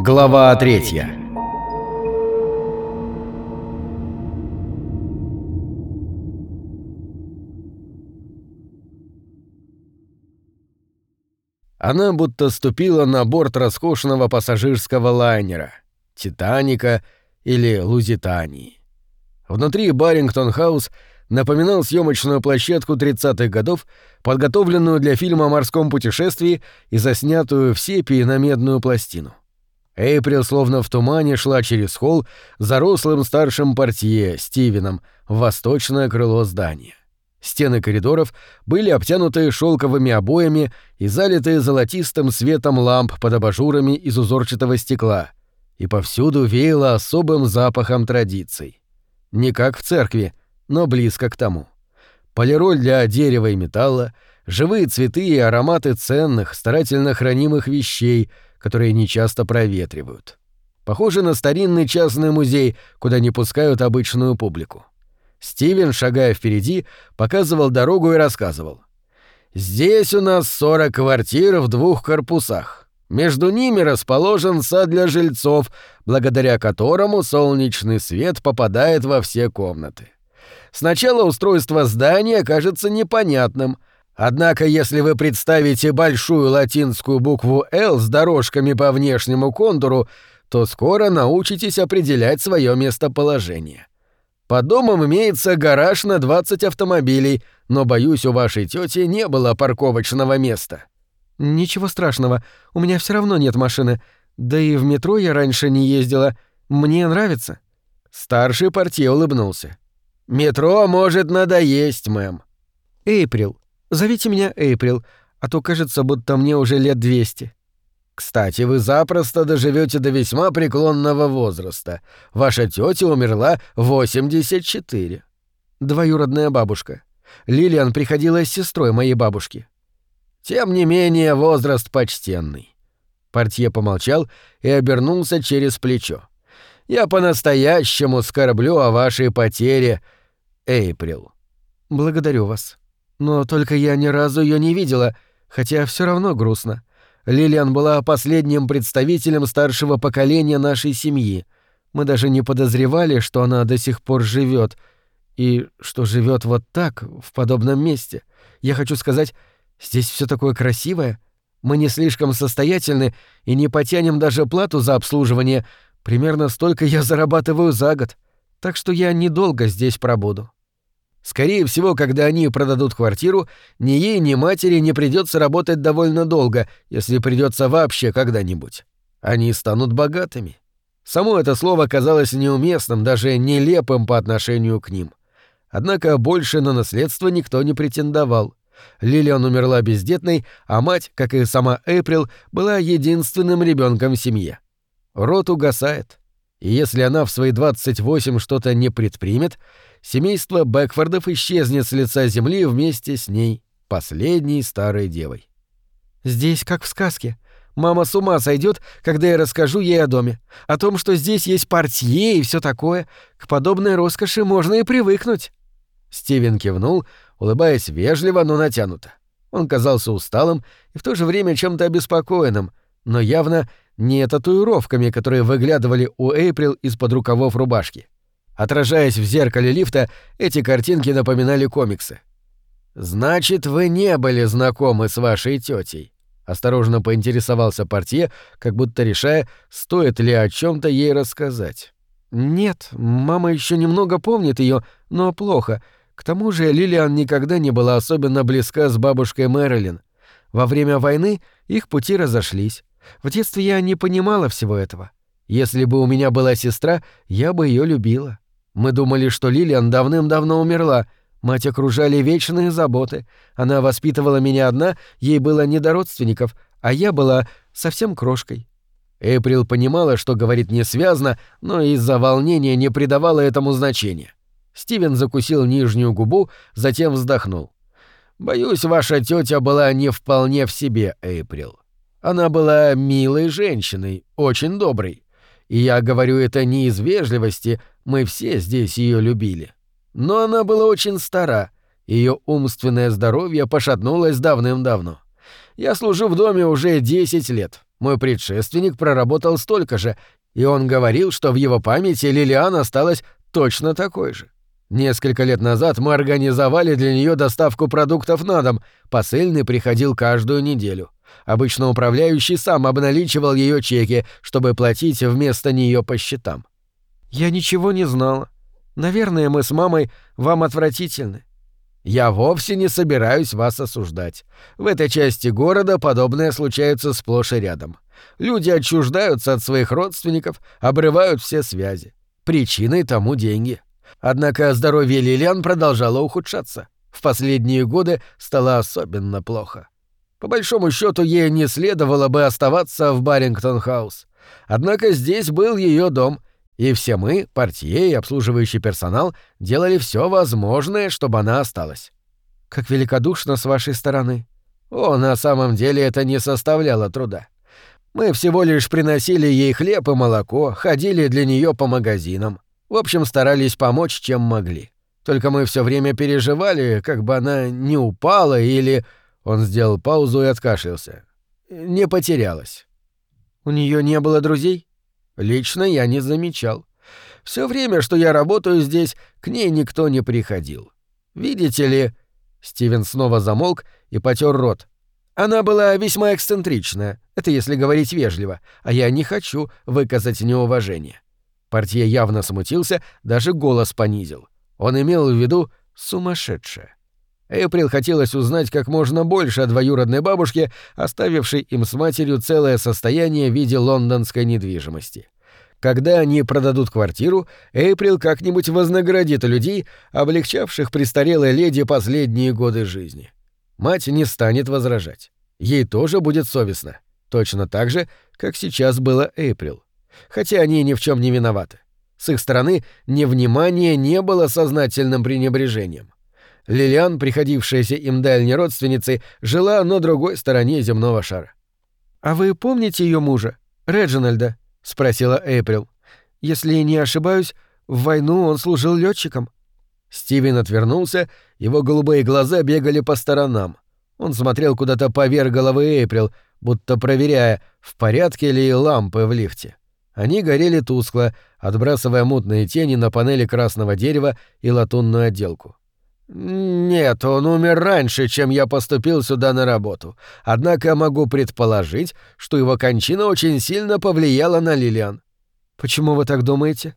Глава третья Она будто ступила на борт роскошного пассажирского лайнера — «Титаника» или «Лузитании». Внутри Баррингтон-хаус напоминал съемочную площадку 30-х годов, подготовленную для фильма о морском путешествии и заснятую в сепии на медную пластину. Эйприл словно в тумане шла через холл за рослым старшим портье Стивеном в восточное крыло здания. Стены коридоров были обтянуты шелковыми обоями и залиты золотистым светом ламп под абажурами из узорчатого стекла, и повсюду веяло особым запахом традиций. Не как в церкви, но близко к тому. Полироль для дерева и металла, живые цветы и ароматы ценных, старательно хранимых вещей, которые нечасто проветривают. Похоже на старинный частный музей, куда не пускают обычную публику. Стивен, шагая впереди, показывал дорогу и рассказывал. «Здесь у нас 40 квартир в двух корпусах. Между ними расположен сад для жильцов, благодаря которому солнечный свет попадает во все комнаты. Сначала устройство здания кажется непонятным, однако если вы представите большую латинскую букву «Л» с дорожками по внешнему контуру, то скоро научитесь определять свое местоположение. Под домом имеется гараж на 20 автомобилей, но, боюсь, у вашей тети не было парковочного места». «Ничего страшного, у меня все равно нет машины. Да и в метро я раньше не ездила. Мне нравится». Старший портье улыбнулся. «Метро может надоесть, мэм». «Эйприл. Зовите меня Эйприл, а то кажется, будто мне уже лет двести». Кстати, вы запросто доживете до весьма преклонного возраста. Ваша тетя умерла в 84. Двоюродная бабушка. Лилиан приходила с сестрой моей бабушки. Тем не менее, возраст почтенный. Портье помолчал и обернулся через плечо. Я по-настоящему скорблю о вашей потере, Эйприл. Благодарю вас. Но только я ни разу ее не видела, хотя все равно грустно. Лилиан была последним представителем старшего поколения нашей семьи. Мы даже не подозревали, что она до сих пор живет и что живет вот так, в подобном месте. Я хочу сказать, здесь все такое красивое. Мы не слишком состоятельны и не потянем даже плату за обслуживание. Примерно столько я зарабатываю за год. Так что я недолго здесь пробуду. Скорее всего, когда они продадут квартиру, ни ей, ни матери не придется работать довольно долго, если придется вообще когда-нибудь. Они станут богатыми. Само это слово казалось неуместным, даже нелепым по отношению к ним. Однако больше на наследство никто не претендовал. Лилиан умерла бездетной, а мать, как и сама Эйприл, была единственным ребенком в семье. Род угасает. И если она в свои 28 что-то не предпримет, семейство Бэкфордов исчезнет с лица земли вместе с ней, последней старой девой. «Здесь как в сказке. Мама с ума сойдет, когда я расскажу ей о доме. О том, что здесь есть портье и все такое. К подобной роскоши можно и привыкнуть». Стивен кивнул, улыбаясь вежливо, но натянуто. Он казался усталым и в то же время чем-то обеспокоенным, но явно не татуировками, которые выглядывали у Эйприл из-под рукавов рубашки. Отражаясь в зеркале лифта, эти картинки напоминали комиксы. «Значит, вы не были знакомы с вашей тетей? осторожно поинтересовался портье, как будто решая, стоит ли о чем то ей рассказать. «Нет, мама еще немного помнит ее, но плохо. К тому же Лилиан никогда не была особенно близка с бабушкой Мэрилин. Во время войны их пути разошлись. В детстве я не понимала всего этого. Если бы у меня была сестра, я бы ее любила. Мы думали, что Лилиан давным-давно умерла. Мать окружали вечные заботы. Она воспитывала меня одна, ей было не до родственников, а я была совсем крошкой. Эйприл понимала, что говорит несвязно, но из-за волнения не придавала этому значения. Стивен закусил нижнюю губу, затем вздохнул. «Боюсь, ваша тетя была не вполне в себе, Эйприл. Она была милой женщиной, очень доброй. И я говорю это не из вежливости, мы все здесь ее любили. Но она была очень стара, ее умственное здоровье пошатнулось давным-давно. Я служу в доме уже 10 лет. Мой предшественник проработал столько же, и он говорил, что в его памяти Лилиан осталась точно такой же. Несколько лет назад мы организовали для нее доставку продуктов на дом. Посыльный приходил каждую неделю. Обычно управляющий сам обналичивал ее чеки, чтобы платить вместо нее по счетам. Я ничего не знала. Наверное, мы с мамой вам отвратительны. Я вовсе не собираюсь вас осуждать. В этой части города подобное случается сплошь и рядом. Люди отчуждаются от своих родственников, обрывают все связи. Причиной тому деньги. Однако здоровье Лилиан продолжало ухудшаться. В последние годы стало особенно плохо. По большому счету ей не следовало бы оставаться в Барингтон-хаус. Однако здесь был ее дом, и все мы, портье и обслуживающий персонал, делали все возможное, чтобы она осталась. Как великодушно с вашей стороны. О, на самом деле это не составляло труда. Мы всего лишь приносили ей хлеб и молоко, ходили для нее по магазинам. В общем, старались помочь, чем могли. Только мы все время переживали, как бы она не упала или... Он сделал паузу и откашлялся. Не потерялась. У нее не было друзей? Лично я не замечал. Все время, что я работаю здесь, к ней никто не приходил. Видите ли... Стивен снова замолк и потер рот. Она была весьма эксцентричная, это если говорить вежливо, а я не хочу выказать неуважение. Портье явно смутился, даже голос понизил. Он имел в виду сумасшедшее. Эйприл хотелось узнать как можно больше о двоюродной бабушке, оставившей им с матерью целое состояние в виде лондонской недвижимости. Когда они продадут квартиру, Эйприл как-нибудь вознаградит людей, облегчавших престарелой леди последние годы жизни. Мать не станет возражать. Ей тоже будет совестно. Точно так же, как сейчас было Эйприл. Хотя они ни в чем не виноваты. С их стороны невнимание не было сознательным пренебрежением. Лилиан, приходившаяся им дальней родственницей, жила на другой стороне земного шара. «А вы помните ее мужа, Реджинальда?» — спросила Эйприл. «Если не ошибаюсь, в войну он служил летчиком. Стивен отвернулся, его голубые глаза бегали по сторонам. Он смотрел куда-то поверх головы Эйприл, будто проверяя, в порядке ли лампы в лифте. Они горели тускло, отбрасывая мутные тени на панели красного дерева и латунную отделку. «Нет, он умер раньше, чем я поступил сюда на работу. Однако могу предположить, что его кончина очень сильно повлияла на Лилиан». «Почему вы так думаете?»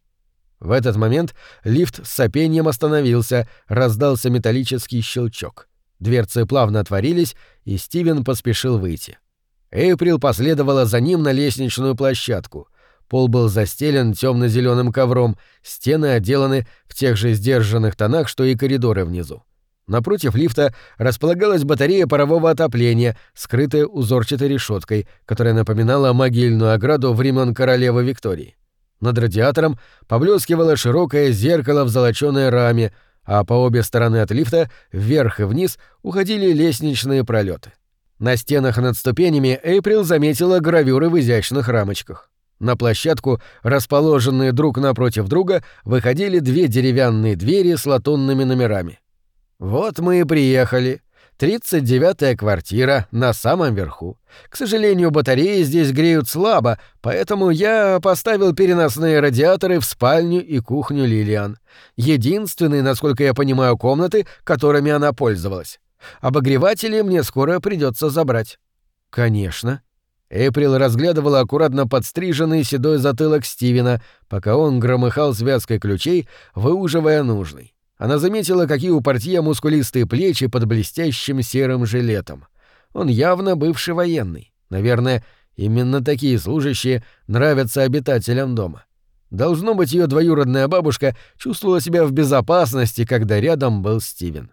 В этот момент лифт с сопением остановился, раздался металлический щелчок. Дверцы плавно отворились, и Стивен поспешил выйти. Эйприл последовала за ним на лестничную площадку. Пол был застелен темно-зеленым ковром, стены отделаны в тех же сдержанных тонах, что и коридоры внизу. Напротив лифта располагалась батарея парового отопления, скрытая узорчатой решеткой, которая напоминала могильную ограду времен королевы Виктории. Над радиатором поблескивало широкое зеркало в золоченой раме, а по обе стороны от лифта, вверх и вниз, уходили лестничные пролеты. На стенах над ступенями Эйприл заметила гравюры в изящных рамочках. На площадку, расположенные друг напротив друга, выходили две деревянные двери с латунными номерами. «Вот мы и приехали. 39-я квартира, на самом верху. К сожалению, батареи здесь греют слабо, поэтому я поставил переносные радиаторы в спальню и кухню Лилиан. Единственные, насколько я понимаю, комнаты, которыми она пользовалась. Обогреватели мне скоро придется забрать». «Конечно», Эйприл разглядывала аккуратно подстриженный седой затылок Стивена, пока он громыхал связкой ключей, выуживая нужный. Она заметила, какие у портье мускулистые плечи под блестящим серым жилетом. Он явно бывший военный. Наверное, именно такие служащие нравятся обитателям дома. Должно быть, ее двоюродная бабушка чувствовала себя в безопасности, когда рядом был Стивен.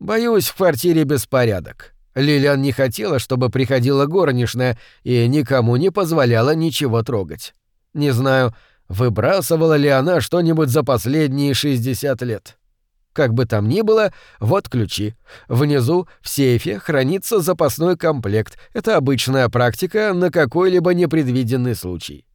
«Боюсь, в квартире беспорядок», Лилиан не хотела, чтобы приходила горничная и никому не позволяла ничего трогать. Не знаю, выбрасывала ли она что-нибудь за последние 60 лет. Как бы там ни было, вот ключи. Внизу, в сейфе, хранится запасной комплект. Это обычная практика на какой-либо непредвиденный случай.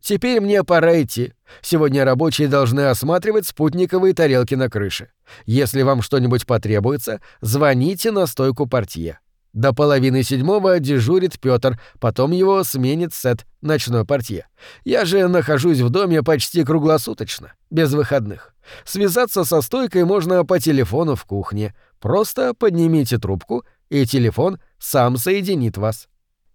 Теперь мне пора идти. Сегодня рабочие должны осматривать спутниковые тарелки на крыше. Если вам что-нибудь потребуется, звоните на стойку портье. До половины седьмого дежурит Пётр, потом его сменит Сет, ночной портье. Я же нахожусь в доме почти круглосуточно, без выходных. Связаться со стойкой можно по телефону в кухне. Просто поднимите трубку, и телефон сам соединит вас.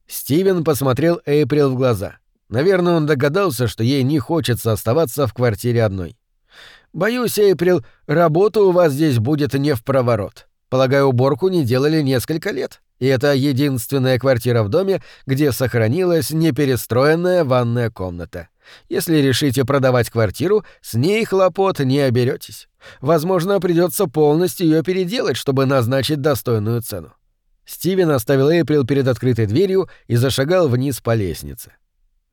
Стивен посмотрел Эйприл в глаза. Наверное, он догадался, что ей не хочется оставаться в квартире одной. «Боюсь, Эйприл, работа у вас здесь будет не в проворот. Полагаю, уборку не делали несколько лет, и это единственная квартира в доме, где сохранилась неперестроенная ванная комната. Если решите продавать квартиру, с ней хлопот не оберетесь. Возможно, придется полностью ее переделать, чтобы назначить достойную цену. Стивен оставил Эйприл перед открытой дверью и зашагал вниз по лестнице.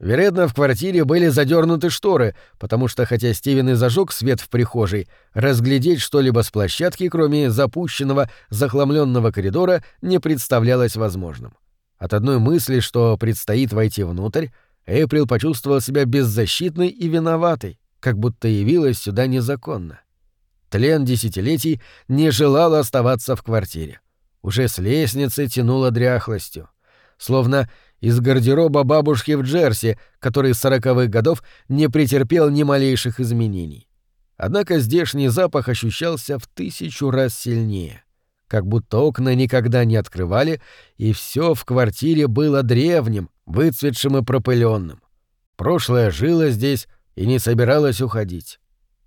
Вероятно, в квартире были задернуты шторы, потому что, хотя Стивен и зажег свет в прихожей, разглядеть что-либо с площадки, кроме запущенного, захламленного коридора, не представлялось возможным. От одной мысли, что предстоит войти внутрь, Эйприл почувствовал себя беззащитной и виноватой, как будто явилась сюда незаконно. Тлен десятилетий не желал оставаться в квартире. Уже с лестницы тянуло дряхлостью. Словно из гардероба бабушки в Джерси, который с сороковых годов не претерпел ни малейших изменений. Однако здешний запах ощущался в тысячу раз сильнее. Как будто окна никогда не открывали, и все в квартире было древним, выцветшим и пропыленным. Прошлое жило здесь и не собиралось уходить.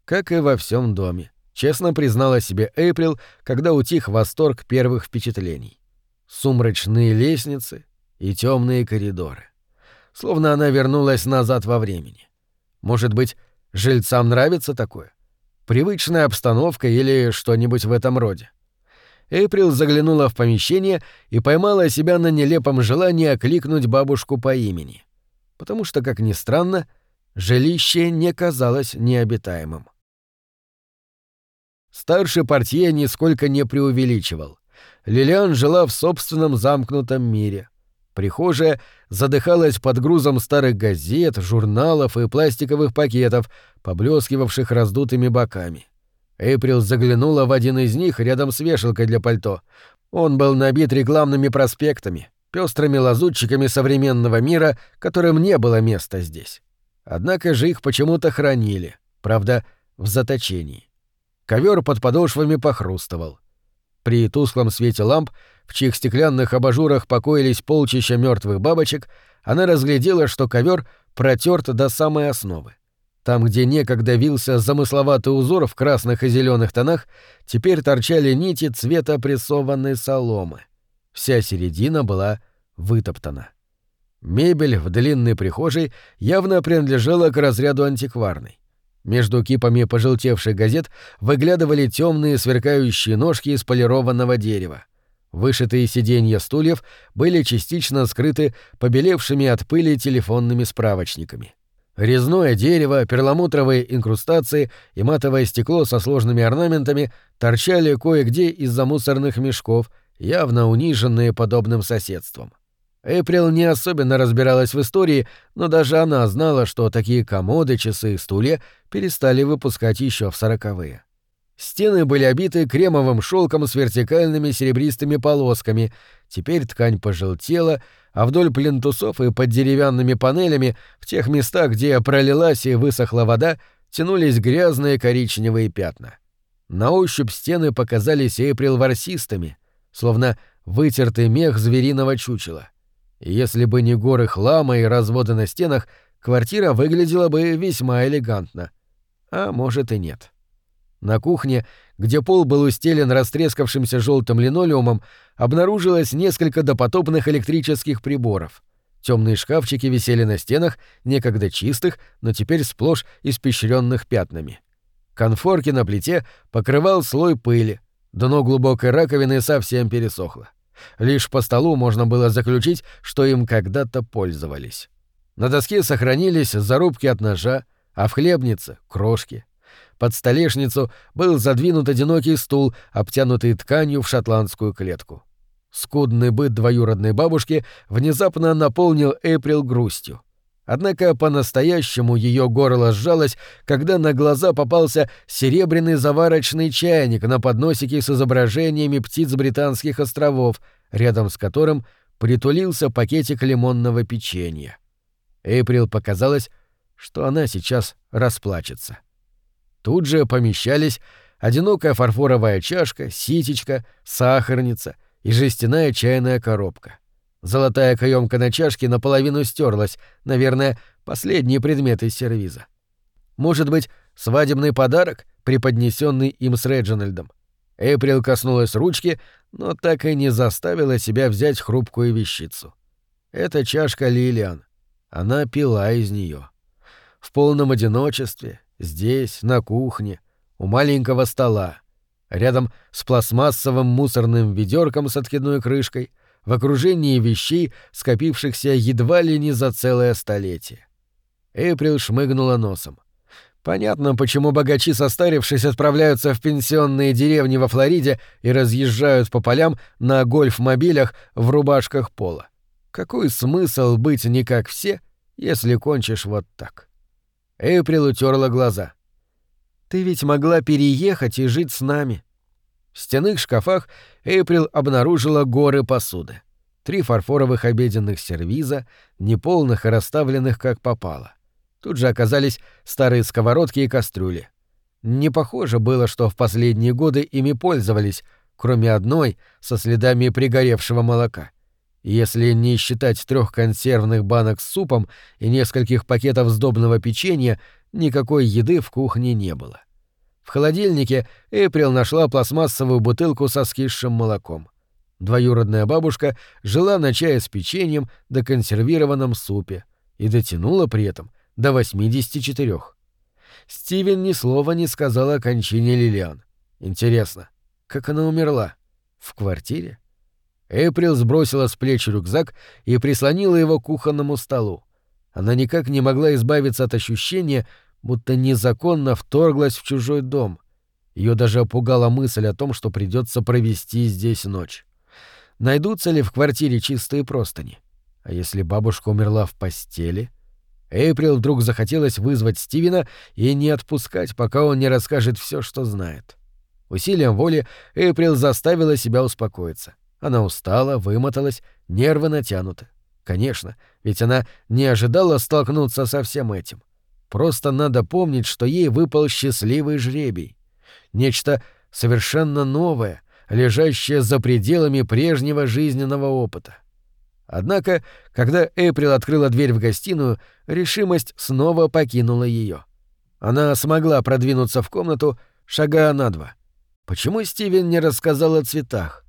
Как и во всем доме, честно признала себе Эйприл, когда утих восторг первых впечатлений. Сумрачные лестницы, и темные коридоры. Словно она вернулась назад во времени. Может быть, жильцам нравится такое? Привычная обстановка или что-нибудь в этом роде? Эйприл заглянула в помещение и поймала себя на нелепом желании окликнуть бабушку по имени. Потому что, как ни странно, жилище не казалось необитаемым. Старший портье нисколько не преувеличивал. Лилиан жила в собственном замкнутом мире. Прихожая задыхалась под грузом старых газет, журналов и пластиковых пакетов, поблескивавших раздутыми боками. Эйприл заглянула в один из них рядом с вешалкой для пальто. Он был набит рекламными проспектами, пестрыми лазутчиками современного мира, которым не было места здесь. Однако же их почему-то хранили, правда, в заточении. Ковер под подошвами похрустывал. При тусклом свете ламп, в чьих стеклянных абажурах покоились полчища мертвых бабочек, она разглядела, что ковер протерт до самой основы. Там, где некогда вился замысловатый узор в красных и зеленых тонах, теперь торчали нити цвета прессованной соломы. Вся середина была вытоптана. Мебель в длинной прихожей явно принадлежала к разряду антикварной. Между кипами пожелтевших газет выглядывали темные сверкающие ножки из полированного дерева. Вышитые сиденья стульев были частично скрыты побелевшими от пыли телефонными справочниками. Резное дерево, перламутровые инкрустации и матовое стекло со сложными орнаментами торчали кое-где из-за мусорных мешков, явно униженные подобным соседством. Эприл не особенно разбиралась в истории, но даже она знала, что такие комоды, часы и стулья перестали выпускать еще в сороковые. Стены были обиты кремовым шелком с вертикальными серебристыми полосками. Теперь ткань пожелтела, а вдоль плинтусов и под деревянными панелями, в тех местах, где пролилась и высохла вода, тянулись грязные коричневые пятна. На ощупь стены показались Эйприл ворсистыми, словно вытертый мех звериного чучела. Если бы не горы хлама и разводы на стенах, квартира выглядела бы весьма элегантно. А может и нет. На кухне, где пол был устелен растрескавшимся желтым линолеумом, обнаружилось несколько допотопных электрических приборов. Темные шкафчики висели на стенах, некогда чистых, но теперь сплошь испещренных пятнами. Конфорки на плите покрывал слой пыли, дно глубокой раковины совсем пересохло. Лишь по столу можно было заключить, что им когда-то пользовались. На доске сохранились зарубки от ножа, а в хлебнице — крошки. Под столешницу был задвинут одинокий стул, обтянутый тканью в шотландскую клетку. Скудный быт двоюродной бабушки внезапно наполнил Эйприл грустью. Однако по-настоящему ее горло сжалось, когда на глаза попался серебряный заварочный чайник на подносике с изображениями птиц британских островов, рядом с которым притулился пакетик лимонного печенья. Эйприл показалось, что она сейчас расплачется. Тут же помещались одинокая фарфоровая чашка, ситечка, сахарница и жестяная чайная коробка. Золотая каемка на чашке наполовину стерлась, наверное, последний предмет из сервиза. Может быть, свадебный подарок, преподнесенный им с Реджинальдом. Эйприл коснулась ручки, но так и не заставила себя взять хрупкую вещицу. Это чашка Лилиан. Она пила из нее. В полном одиночестве, здесь, на кухне, у маленького стола, рядом с пластмассовым мусорным ведерком с откидной крышкой, в окружении вещей, скопившихся едва ли не за целое столетие. Эйприл шмыгнула носом. Понятно, почему богачи, состарившись, отправляются в пенсионные деревни во Флориде и разъезжают по полям на гольф-мобилях в рубашках пола. Какой смысл быть не как все, если кончишь вот так? Эйприл утерла глаза. «Ты ведь могла переехать и жить с нами». В стенных шкафах Эйприл обнаружила горы посуды. Три фарфоровых обеденных сервиза, неполных и расставленных как попало. Тут же оказались старые сковородки и кастрюли. Не похоже было, что в последние годы ими пользовались, кроме одной со следами пригоревшего молока. Если не считать трех консервных банок с супом и нескольких пакетов сдобного печенья, никакой еды в кухне не было. В холодильнике Эйприл нашла пластмассовую бутылку со скисшим молоком. Двоюродная бабушка жила на чае с печеньем да консервированном супе и дотянула при этом — до 84. Стивен ни слова не сказал о кончине Лилиан. Интересно, как она умерла? В квартире? Эприл сбросила с плеч рюкзак и прислонила его к кухонному столу. Она никак не могла избавиться от ощущения, будто незаконно вторглась в чужой дом. Ее даже опугала мысль о том, что придется провести здесь ночь. Найдутся ли в квартире чистые простыни? А если бабушка умерла в постели — Эйприл вдруг захотелось вызвать Стивена и не отпускать, пока он не расскажет все, что знает. Усилием воли Эйприл заставила себя успокоиться. Она устала, вымоталась, нервы натянуты. Конечно, ведь она не ожидала столкнуться со всем этим. Просто надо помнить, что ей выпал счастливый жребий. Нечто совершенно новое, лежащее за пределами прежнего жизненного опыта. Однако, когда Эйприл открыла дверь в гостиную, решимость снова покинула ее. Она смогла продвинуться в комнату, шагая на два. Почему Стивен не рассказал о цветах?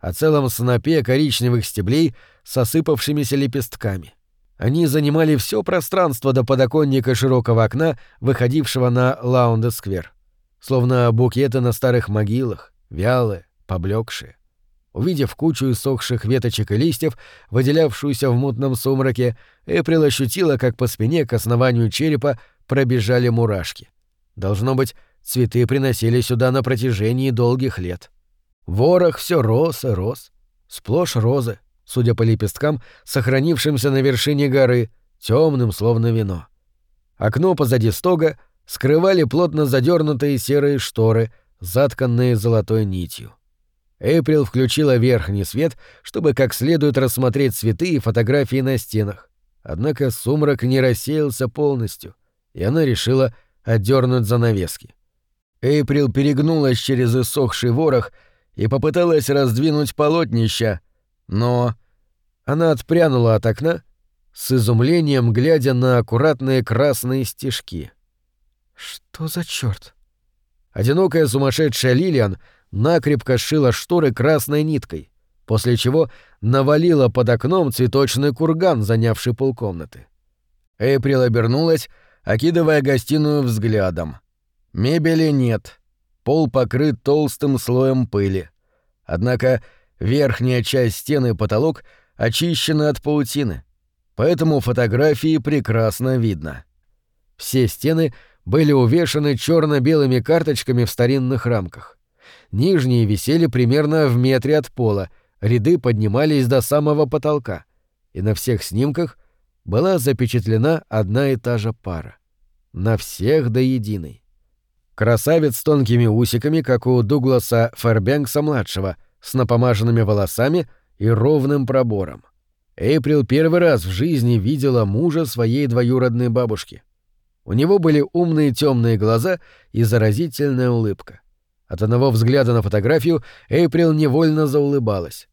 О целом снопе коричневых стеблей с осыпавшимися лепестками. Они занимали все пространство до подоконника широкого окна, выходившего на Лаунда-сквер. Словно букеты на старых могилах, вялые, поблекшие. Увидев кучу иссохших веточек и листьев, выделявшуюся в мутном сумраке, Эприл ощутила, как по спине к основанию черепа пробежали мурашки. Должно быть, цветы приносили сюда на протяжении долгих лет. Ворох все рос и рос. Сплошь розы, судя по лепесткам, сохранившимся на вершине горы, темным, словно вино. Окно позади стога скрывали плотно задернутые серые шторы, затканные золотой нитью. Эйприл включила верхний свет, чтобы как следует рассмотреть цветы и фотографии на стенах. Однако сумрак не рассеялся полностью, и она решила отдернуть занавески. Эйприл перегнулась через иссохший ворох и попыталась раздвинуть полотнища, но... Она отпрянула от окна, с изумлением глядя на аккуратные красные стежки. «Что за черт? Одинокая сумасшедшая Лилиан — накрепко сшила шторы красной ниткой, после чего навалила под окном цветочный курган, занявший полкомнаты. Эйприл обернулась, окидывая гостиную взглядом. Мебели нет, пол покрыт толстым слоем пыли. Однако верхняя часть стены и потолок очищены от паутины, поэтому фотографии прекрасно видно. Все стены были увешаны черно белыми карточками в старинных рамках. Нижние висели примерно в метре от пола, ряды поднимались до самого потолка. И на всех снимках была запечатлена одна и та же пара. На всех до единой. Красавец с тонкими усиками, как у Дугласа Фербенкса-младшего, с напомаженными волосами и ровным пробором. Эйприл первый раз в жизни видела мужа своей двоюродной бабушки. У него были умные темные глаза и заразительная улыбка. От одного взгляда на фотографию Эйприл невольно заулыбалась.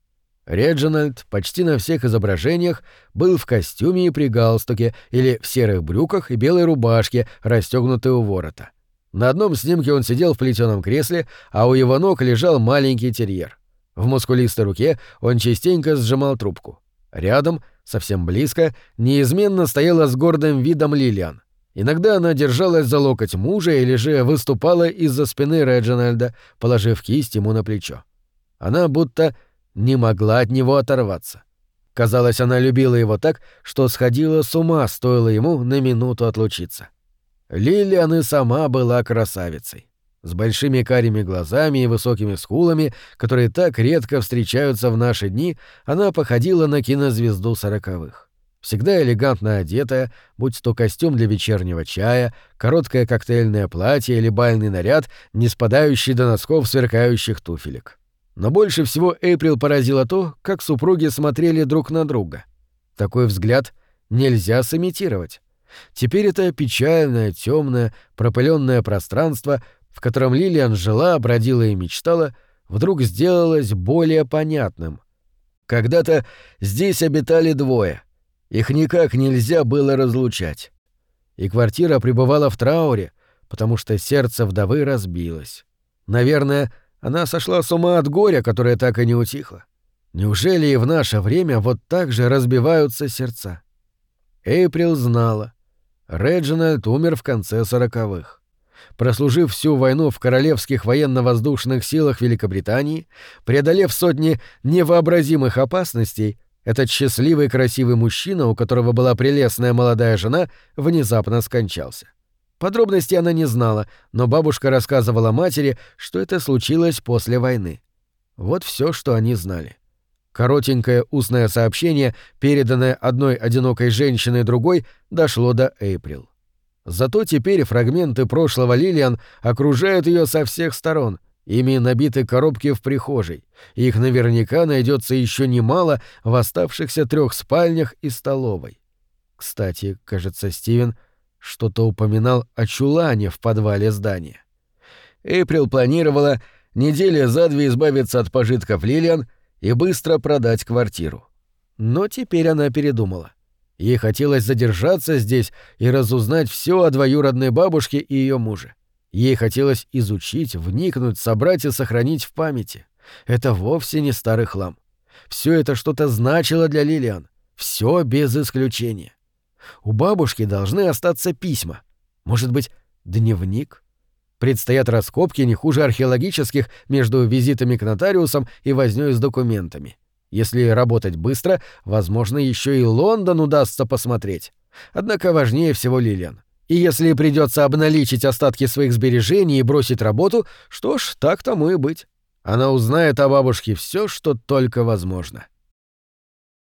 Реджинальд почти на всех изображениях был в костюме и при галстуке или в серых брюках и белой рубашке, расстегнутой у ворота. На одном снимке он сидел в плетеном кресле, а у его ног лежал маленький терьер. В мускулистой руке он частенько сжимал трубку. Рядом, совсем близко, неизменно стояла с гордым видом Лилиан. Иногда она держалась за локоть мужа или же выступала из-за спины Реджинальда, положив кисть ему на плечо. Она будто не могла от него оторваться. Казалось, она любила его так, что сходила с ума, стоило ему на минуту отлучиться. Лилиан и сама была красавицей. С большими карими глазами и высокими скулами, которые так редко встречаются в наши дни, она походила на кинозвезду сороковых. Всегда элегантно одетая, будь то костюм для вечернего чая, короткое коктейльное платье или бальный наряд, не спадающий до носков сверкающих туфелек. Но больше всего Эйприл поразило то, как супруги смотрели друг на друга. Такой взгляд нельзя сымитировать. Теперь это печальное, темное, пропыленное пространство, в котором Лилиан жила, бродила и мечтала, вдруг сделалось более понятным. Когда-то здесь обитали двое. Их никак нельзя было разлучать. И квартира пребывала в трауре, потому что сердце вдовы разбилось. Наверное, она сошла с ума от горя, которое так и не утихло. Неужели и в наше время вот так же разбиваются сердца? Эйприл знала. Реджинальд умер в конце сороковых. Прослужив всю войну в Королевских военно-воздушных силах Великобритании, преодолев сотни невообразимых опасностей, этот счастливый красивый мужчина, у которого была прелестная молодая жена, внезапно скончался. Подробностей она не знала, но бабушка рассказывала матери, что это случилось после войны. Вот все, что они знали. Коротенькое устное сообщение, переданное одной одинокой женщиной другой, дошло до Эйприл. Зато теперь фрагменты прошлого Лилиан окружают ее со всех сторон. Ими набиты коробки в прихожей. Их наверняка найдется еще немало в оставшихся трех спальнях и столовой. Кстати, кажется, Стивен что-то упоминал о чулане в подвале здания. Эйприл планировала недели за две избавиться от пожитков Лилиан и быстро продать квартиру. Но теперь она передумала. Ей хотелось задержаться здесь и разузнать все о двоюродной бабушке и ее муже. Ей хотелось изучить, вникнуть, собрать и сохранить в памяти. Это вовсе не старый хлам. Все это что-то значило для Лилиан. Все без исключения. У бабушки должны остаться письма. Может быть, дневник? Предстоят раскопки не хуже археологических между визитами к нотариусам и вознёй с документами. Если работать быстро, возможно, еще и Лондон удастся посмотреть. Однако важнее всего Лилиан. И если придется обналичить остатки своих сбережений и бросить работу, что ж, так тому и быть. Она узнает о бабушке все, что только возможно.